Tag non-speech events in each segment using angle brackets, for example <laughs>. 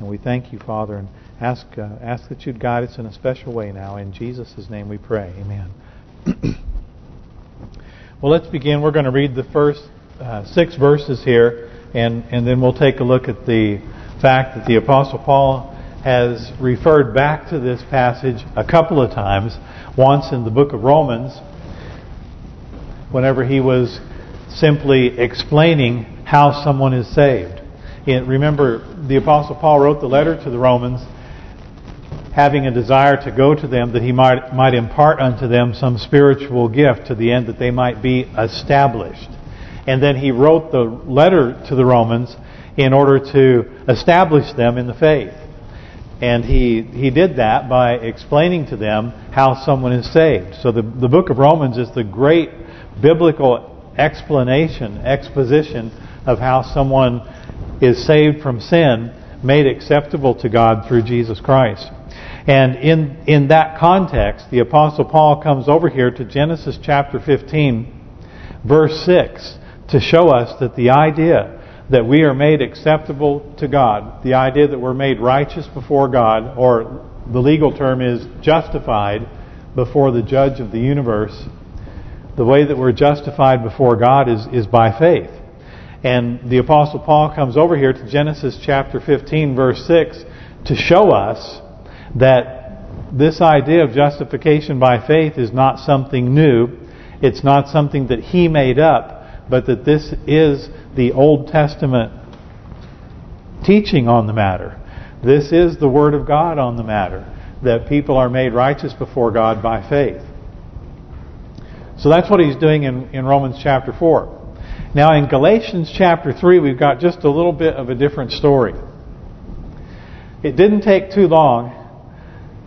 And we thank you, Father, and ask uh, ask that you'd guide us in a special way now. In Jesus' name we pray. Amen. <clears throat> well, let's begin. We're going to read the first uh, six verses here, and, and then we'll take a look at the fact that the Apostle Paul has referred back to this passage a couple of times. Once in the book of Romans, whenever he was simply explaining how someone is saved. Remember, the Apostle Paul wrote the letter to the Romans having a desire to go to them that he might might impart unto them some spiritual gift to the end that they might be established. And then he wrote the letter to the Romans in order to establish them in the faith. And he he did that by explaining to them how someone is saved. So the the book of Romans is the great biblical explanation, exposition of how someone is saved from sin, made acceptable to God through Jesus Christ. And in in that context, the Apostle Paul comes over here to Genesis chapter 15, verse 6, to show us that the idea that we are made acceptable to God, the idea that we're made righteous before God, or the legal term is justified before the judge of the universe, the way that we're justified before God is, is by faith. And the Apostle Paul comes over here to Genesis chapter 15 verse 6 to show us that this idea of justification by faith is not something new. It's not something that he made up, but that this is the Old Testament teaching on the matter. This is the Word of God on the matter, that people are made righteous before God by faith. So that's what he's doing in, in Romans chapter 4. Now in Galatians chapter 3, we've got just a little bit of a different story. It didn't take too long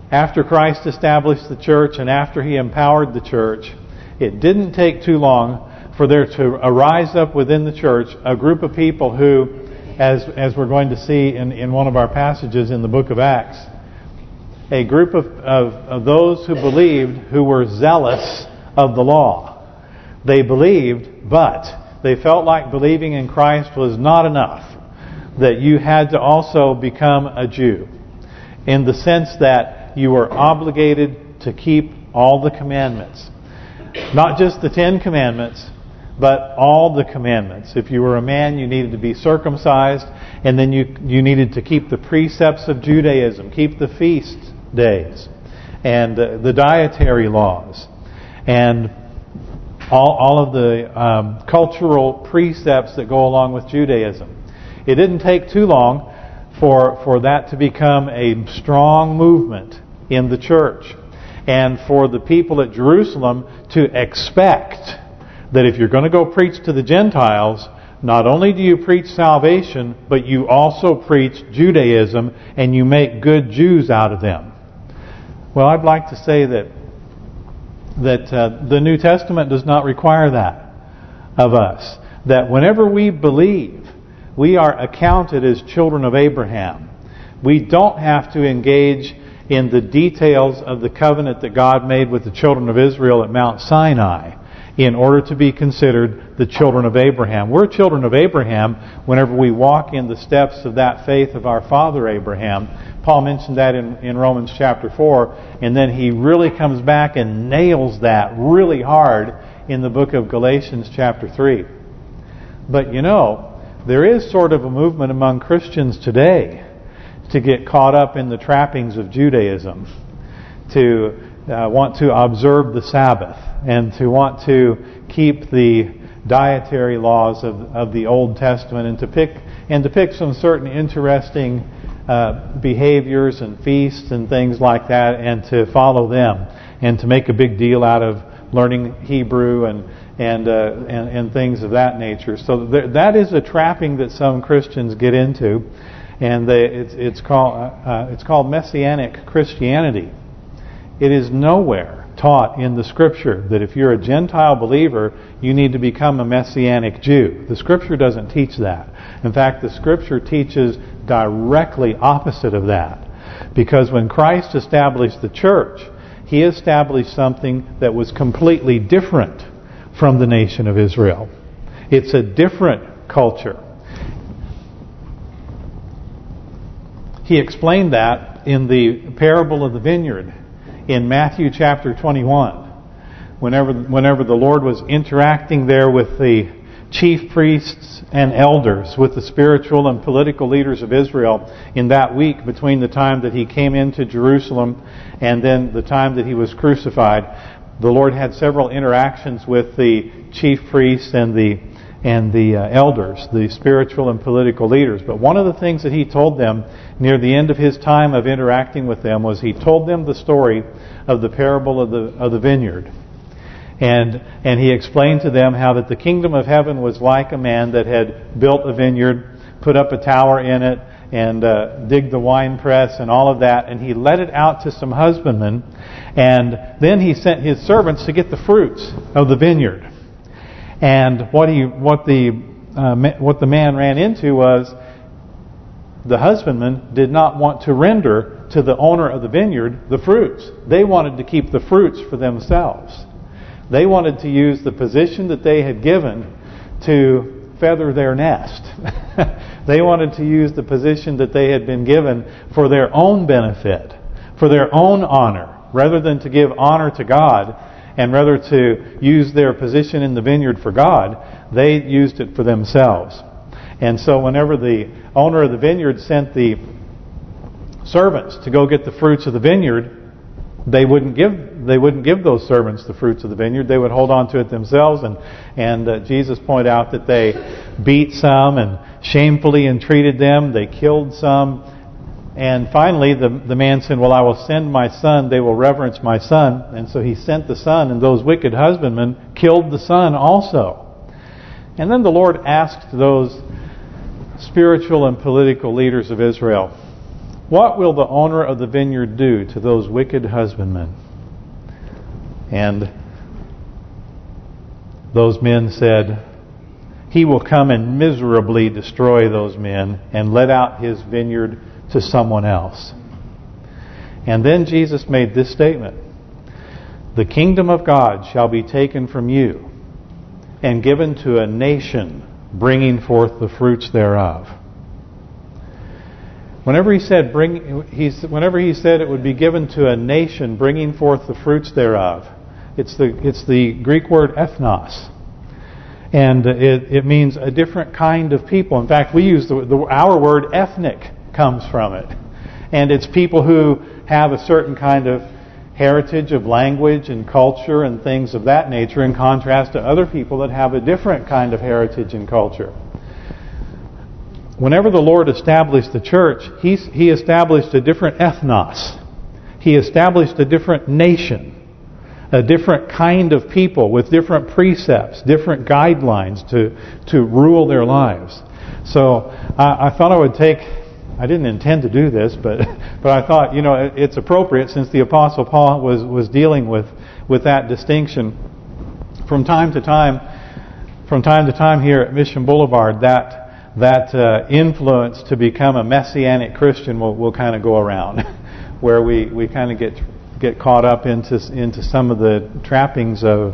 after Christ established the church and after he empowered the church, it didn't take too long for there to arise up within the church a group of people who, as as we're going to see in, in one of our passages in the book of Acts, a group of, of, of those who believed who were zealous of the law. They believed, but they felt like believing in Christ was not enough. That you had to also become a Jew. In the sense that you were obligated to keep all the commandments. Not just the Ten Commandments, but all the commandments. If you were a man, you needed to be circumcised, and then you you needed to keep the precepts of Judaism, keep the feast days, and uh, the dietary laws and all, all of the um, cultural precepts that go along with Judaism. It didn't take too long for for that to become a strong movement in the church and for the people at Jerusalem to expect that if you're going to go preach to the Gentiles, not only do you preach salvation, but you also preach Judaism and you make good Jews out of them. Well, I'd like to say that that uh, the New Testament does not require that of us. That whenever we believe, we are accounted as children of Abraham. We don't have to engage in the details of the covenant that God made with the children of Israel at Mount Sinai in order to be considered the children of Abraham. We're children of Abraham whenever we walk in the steps of that faith of our father Abraham. Paul mentioned that in, in Romans chapter 4, and then he really comes back and nails that really hard in the book of Galatians chapter 3. But you know, there is sort of a movement among Christians today to get caught up in the trappings of Judaism, to uh, want to observe the Sabbath, and to want to keep the dietary laws of of the Old Testament, and to pick and to pick some certain interesting uh, behaviors and feasts and things like that and to follow them and to make a big deal out of learning Hebrew and and uh, and, and things of that nature. So that is a trapping that some Christians get into, and they, it's it's called uh, uh, it's called messianic Christianity. It is nowhere taught in the Scripture that if you're a Gentile believer, you need to become a Messianic Jew. The Scripture doesn't teach that. In fact, the Scripture teaches directly opposite of that. Because when Christ established the church, He established something that was completely different from the nation of Israel. It's a different culture. he explained that in the parable of the vineyard in Matthew chapter 21. Whenever whenever the Lord was interacting there with the chief priests and elders, with the spiritual and political leaders of Israel in that week between the time that he came into Jerusalem and then the time that he was crucified, the Lord had several interactions with the chief priests and the and the uh, elders, the spiritual and political leaders. But one of the things that he told them near the end of his time of interacting with them was he told them the story of the parable of the of the vineyard. And and he explained to them how that the kingdom of heaven was like a man that had built a vineyard, put up a tower in it, and uh, dig the wine press and all of that, and he let it out to some husbandmen, and then he sent his servants to get the fruits of the vineyard. And what he what the uh, what the man ran into was the husbandman did not want to render to the owner of the vineyard the fruits. They wanted to keep the fruits for themselves. They wanted to use the position that they had given to feather their nest. <laughs> they wanted to use the position that they had been given for their own benefit, for their own honor, rather than to give honor to God and rather to use their position in the vineyard for God, they used it for themselves. And so whenever the owner of the vineyard sent the servants to go get the fruits of the vineyard, they wouldn't give they wouldn't give those servants the fruits of the vineyard. They would hold on to it themselves. And and uh, Jesus pointed out that they beat some and shamefully entreated them. They killed some. And finally, the the man said, "Well, I will send my son. They will reverence my son." And so he sent the son, and those wicked husbandmen killed the son also. And then the Lord asked those spiritual and political leaders of Israel, "What will the owner of the vineyard do to those wicked husbandmen?" And those men said, He will come and miserably destroy those men and let out His vineyard to someone else. And then Jesus made this statement, The kingdom of God shall be taken from you and given to a nation bringing forth the fruits thereof. Whenever he said bring, he's, whenever he said it would be given to a nation bringing forth the fruits thereof, it's the it's the Greek word ethnos, and it it means a different kind of people. In fact, we use the, the our word ethnic comes from it, and it's people who have a certain kind of heritage of language and culture and things of that nature in contrast to other people that have a different kind of heritage and culture whenever the Lord established the church, He, he established a different ethnos. He established a different nation, a different kind of people with different precepts, different guidelines to to rule their lives. So I, I thought I would take, I didn't intend to do this, but <laughs> but I thought, you know, it, it's appropriate since the Apostle Paul was, was dealing with, with that distinction. From time to time, from time to time here at Mission Boulevard, that that uh, influence to become a messianic Christian will will kind of go around, <laughs> where we we kind of get get caught up into into some of the trappings of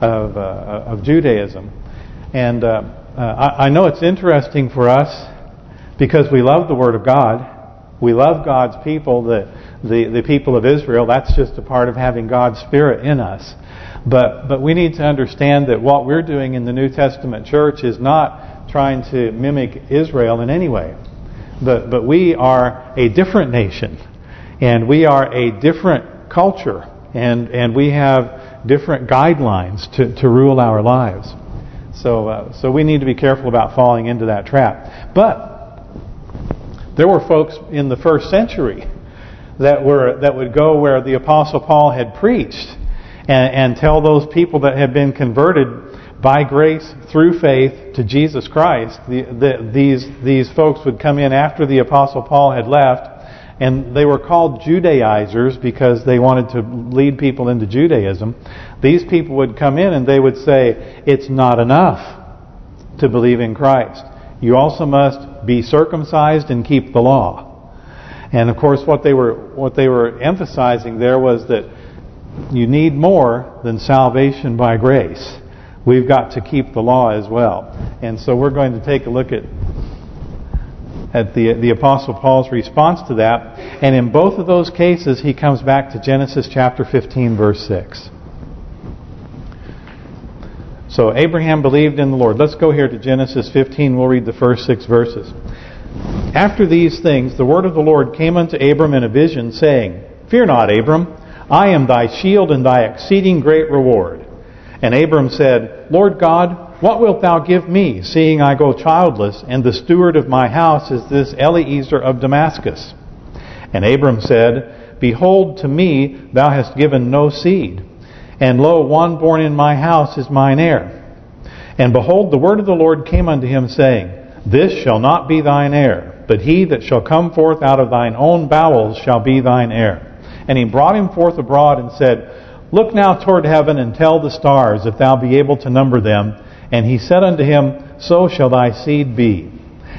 of uh, of Judaism, and uh, uh, I, I know it's interesting for us because we love the Word of God, we love God's people, the the the people of Israel. That's just a part of having God's Spirit in us. But but we need to understand that what we're doing in the New Testament church is not trying to mimic Israel in any way. But but we are a different nation, and we are a different culture, and and we have different guidelines to to rule our lives. So uh, so we need to be careful about falling into that trap. But there were folks in the first century that were that would go where the apostle Paul had preached and, and tell those people that had been converted by grace through faith to Jesus Christ, the, the, these these folks would come in after the Apostle Paul had left, and they were called Judaizers because they wanted to lead people into Judaism. These people would come in and they would say, it's not enough to believe in Christ. You also must be circumcised and keep the law. And of course what they were what they were emphasizing there was that you need more than salvation by grace we've got to keep the law as well. And so we're going to take a look at at the the Apostle Paul's response to that. And in both of those cases, he comes back to Genesis chapter 15, verse 6. So Abraham believed in the Lord. Let's go here to Genesis 15. We'll read the first six verses. After these things, the word of the Lord came unto Abram in a vision, saying, Fear not, Abram, I am thy shield and thy exceeding great reward. And Abram said, Lord God, what wilt thou give me, seeing I go childless, and the steward of my house is this Eliezer of Damascus? And Abram said, Behold, to me thou hast given no seed and lo, one born in my house is mine heir. And behold, the word of the Lord came unto him, saying, This shall not be thine heir, but he that shall come forth out of thine own bowels shall be thine heir. And he brought him forth abroad and said, Look now toward heaven and tell the stars, if thou be able to number them. And he said unto him, So shall thy seed be.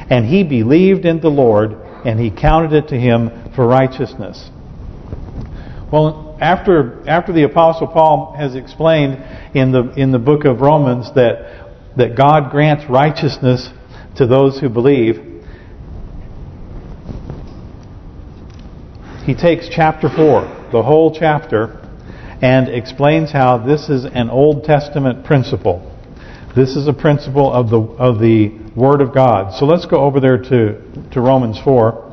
And he believed in the Lord, and he counted it to him for righteousness. Well, after after the apostle Paul has explained in the in the book of Romans that that God grants righteousness to those who believe he takes chapter 4 the whole chapter and explains how this is an Old Testament principle. This is a principle of the of the Word of God. So let's go over there to to Romans 4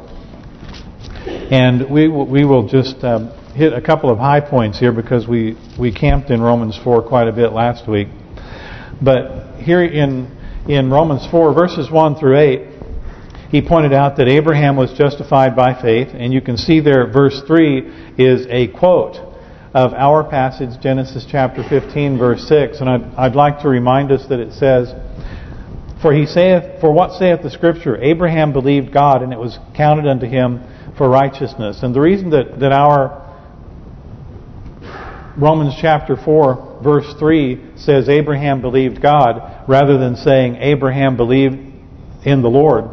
and we we will just um, hit a couple of high points here because we we camped in Romans 4 quite a bit last week. But here in in Romans 4 verses 1 through 8, he pointed out that Abraham was justified by faith, and you can see there verse 3 is a quote of our passage Genesis chapter 15 verse 6, and I'd I'd like to remind us that it says for he saith, for what saith the Scripture? Abraham believed God, and it was counted unto him for righteousness. And the reason that that our Romans chapter 4 verse 3 says Abraham believed God rather than saying Abraham believed in the Lord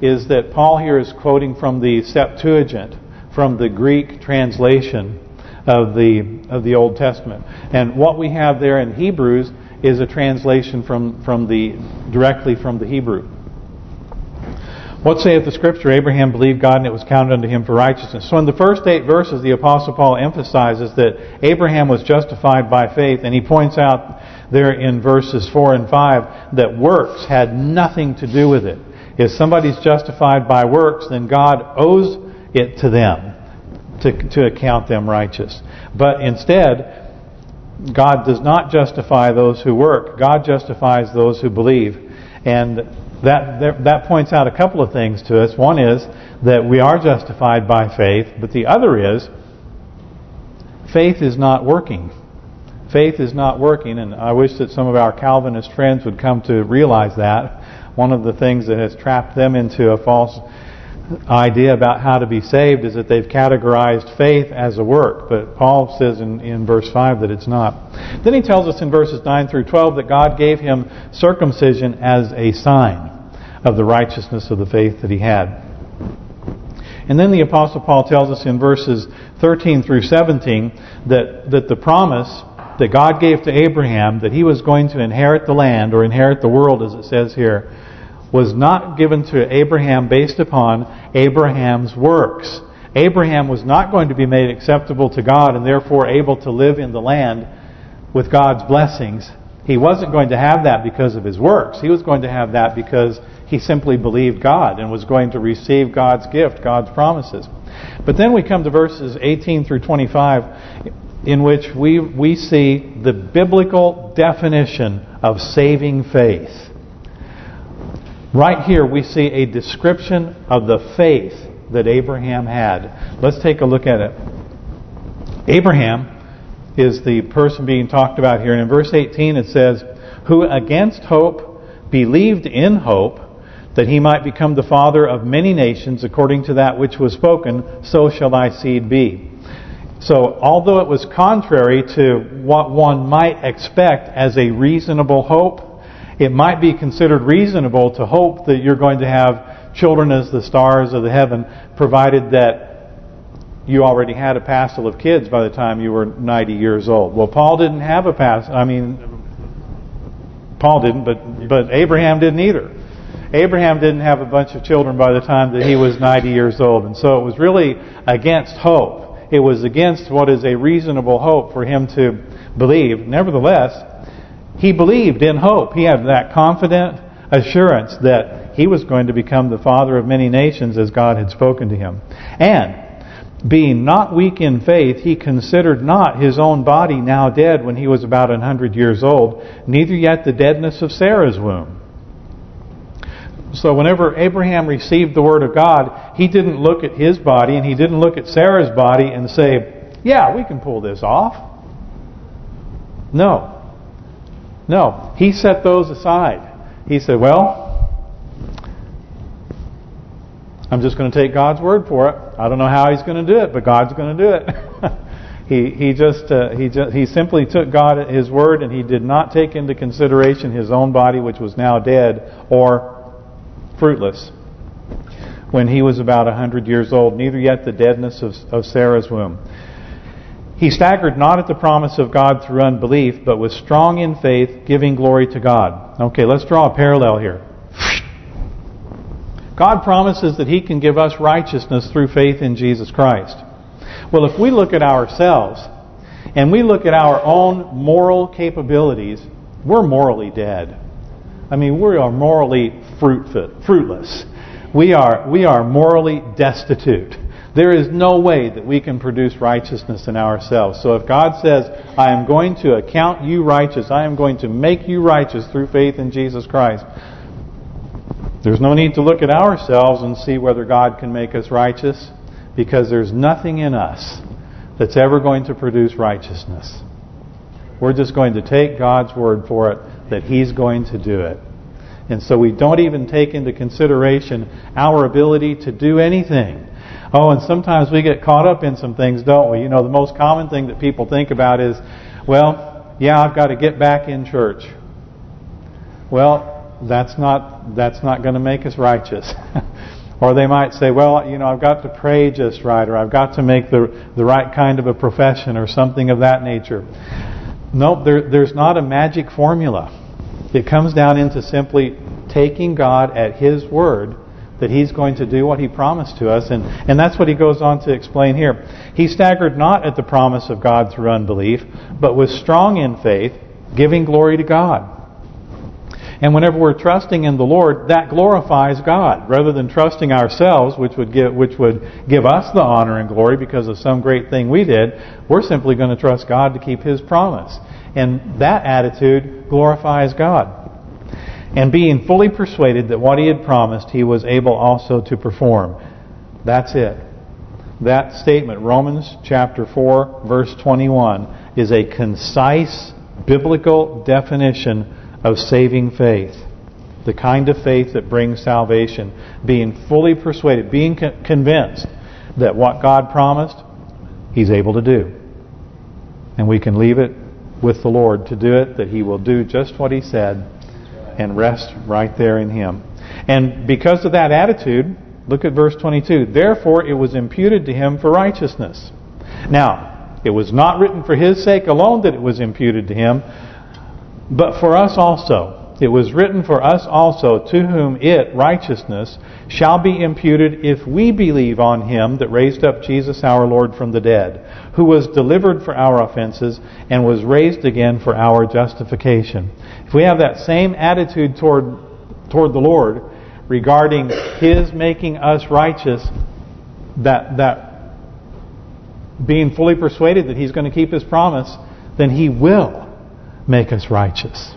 is that Paul here is quoting from the Septuagint from the Greek translation of the of the Old Testament and what we have there in Hebrews is a translation from from the directly from the Hebrew what saith the Scripture? Abraham believed God and it was counted unto him for righteousness. So in the first eight verses, the Apostle Paul emphasizes that Abraham was justified by faith. And he points out there in verses 4 and 5 that works had nothing to do with it. If somebody's justified by works, then God owes it to them to, to account them righteous. But instead, God does not justify those who work. God justifies those who believe. And that that points out a couple of things to us. One is that we are justified by faith, but the other is faith is not working. Faith is not working, and I wish that some of our Calvinist friends would come to realize that. One of the things that has trapped them into a false idea about how to be saved is that they've categorized faith as a work. But Paul says in, in verse 5 that it's not. Then he tells us in verses 9 through 12 that God gave him circumcision as a sign of the righteousness of the faith that he had. And then the Apostle Paul tells us in verses 13 through 17 that, that the promise that God gave to Abraham that he was going to inherit the land or inherit the world as it says here was not given to Abraham based upon Abraham's works. Abraham was not going to be made acceptable to God and therefore able to live in the land with God's blessings. He wasn't going to have that because of his works. He was going to have that because he simply believed God and was going to receive God's gift, God's promises. But then we come to verses 18 through 25 in which we we see the biblical definition of saving faith. Right here we see a description of the faith that Abraham had. Let's take a look at it. Abraham is the person being talked about here. And in verse 18 it says, Who against hope believed in hope, that he might become the father of many nations according to that which was spoken, so shall thy seed be. So although it was contrary to what one might expect as a reasonable hope, it might be considered reasonable to hope that you're going to have children as the stars of the heaven, provided that you already had a passel of kids by the time you were 90 years old. Well, Paul didn't have a pass. I mean, Paul didn't, but but Abraham didn't either. Abraham didn't have a bunch of children by the time that he was 90 years old. And so it was really against hope. It was against what is a reasonable hope for him to believe. Nevertheless, he believed in hope. He had that confident assurance that he was going to become the father of many nations as God had spoken to him. And being not weak in faith, he considered not his own body now dead when he was about an hundred years old, neither yet the deadness of Sarah's womb. So whenever Abraham received the word of God, he didn't look at his body and he didn't look at Sarah's body and say, yeah, we can pull this off. No. No. He set those aside. He said, well, I'm just going to take God's word for it. I don't know how He's going to do it, but God's going to do it. <laughs> he he just uh, he just he simply took God at His word, and he did not take into consideration his own body, which was now dead or fruitless, when he was about a hundred years old. Neither yet the deadness of of Sarah's womb. He staggered not at the promise of God through unbelief, but was strong in faith, giving glory to God. Okay, let's draw a parallel here. God promises that He can give us righteousness through faith in Jesus Christ. Well, if we look at ourselves and we look at our own moral capabilities, we're morally dead. I mean, we are morally fruitless. We are we are morally destitute. There is no way that we can produce righteousness in ourselves. So if God says, I am going to account you righteous, I am going to make you righteous through faith in Jesus Christ, there's no need to look at ourselves and see whether God can make us righteous because there's nothing in us that's ever going to produce righteousness. We're just going to take God's word for it that He's going to do it. And so we don't even take into consideration our ability to do anything. Oh, and sometimes we get caught up in some things, don't we? You know, the most common thing that people think about is, well, yeah, I've got to get back in church. Well, that's not that's not going to make us righteous. <laughs> or they might say, well, you know, I've got to pray just right, or I've got to make the the right kind of a profession, or something of that nature. Nope, there, there's not a magic formula. It comes down into simply taking God at His word that He's going to do what He promised to us. And, and that's what He goes on to explain here. He staggered not at the promise of God through unbelief, but was strong in faith, giving glory to God. And whenever we're trusting in the Lord, that glorifies God rather than trusting ourselves, which would give which would give us the honor and glory because of some great thing we did. We're simply going to trust God to keep His promise, and that attitude glorifies God. And being fully persuaded that what He had promised, He was able also to perform. That's it. That statement, Romans chapter 4, verse 21, is a concise biblical definition of saving faith. The kind of faith that brings salvation. Being fully persuaded, being convinced that what God promised, He's able to do. And we can leave it with the Lord to do it, that He will do just what He said and rest right there in Him. And because of that attitude, look at verse 22, Therefore it was imputed to Him for righteousness. Now, it was not written for His sake alone that it was imputed to Him, but for us also. It was written for us also, to whom it, righteousness, shall be imputed if we believe on Him that raised up Jesus our Lord from the dead, who was delivered for our offenses and was raised again for our justification. If we have that same attitude toward toward the Lord regarding His making us righteous, that that being fully persuaded that He's going to keep His promise, then He will make us righteous.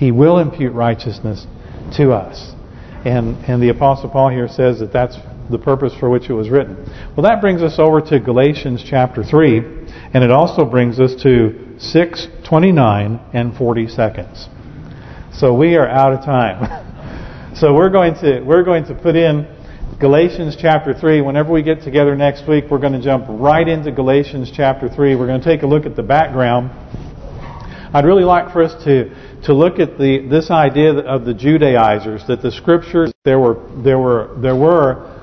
He will impute righteousness to us. And and the Apostle Paul here says that that's the purpose for which it was written. Well, that brings us over to Galatians chapter 3, and it also brings us to 6, 29, and 40 seconds. So we are out of time. <laughs> so we're going to we're going to put in Galatians chapter 3. Whenever we get together next week, we're going to jump right into Galatians chapter 3. We're going to take a look at the background I'd really like for us to to look at the this idea of the Judaizers that the scriptures there were there were there were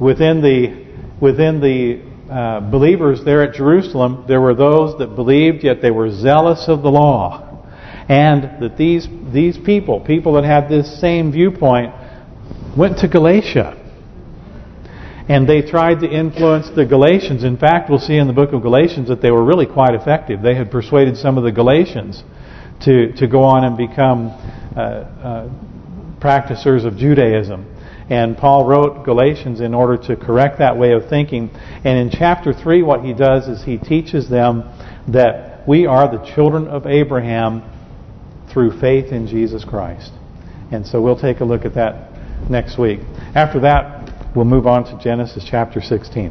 within the within the uh, believers there at Jerusalem there were those that believed yet they were zealous of the law And that these these people, people that had this same viewpoint, went to Galatia. And they tried to influence the Galatians. In fact, we'll see in the book of Galatians that they were really quite effective. They had persuaded some of the Galatians to to go on and become uh, uh, practicers of Judaism. And Paul wrote Galatians in order to correct that way of thinking. And in chapter 3, what he does is he teaches them that we are the children of Abraham through faith in Jesus Christ. And so we'll take a look at that next week. After that, we'll move on to Genesis chapter 16.